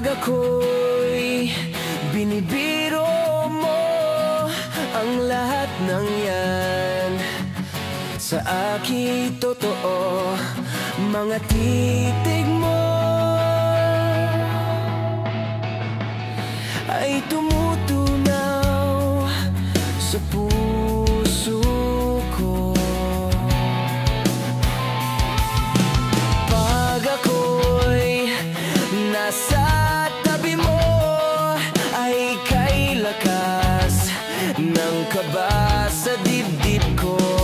Pag ako'y binibiro mo Ang lahat ng yan. Sa akin totoo Mga titig mo ng kaba sa dibdib ko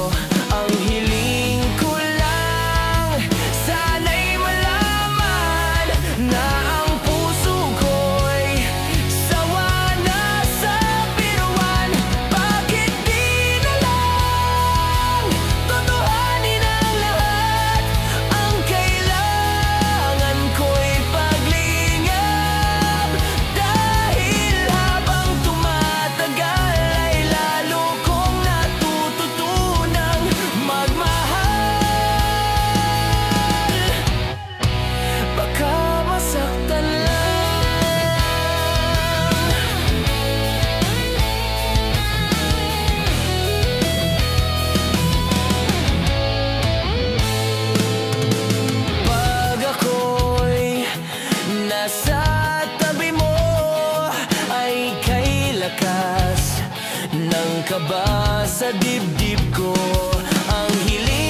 lakas ng kaba sa dibdib ko ang hiling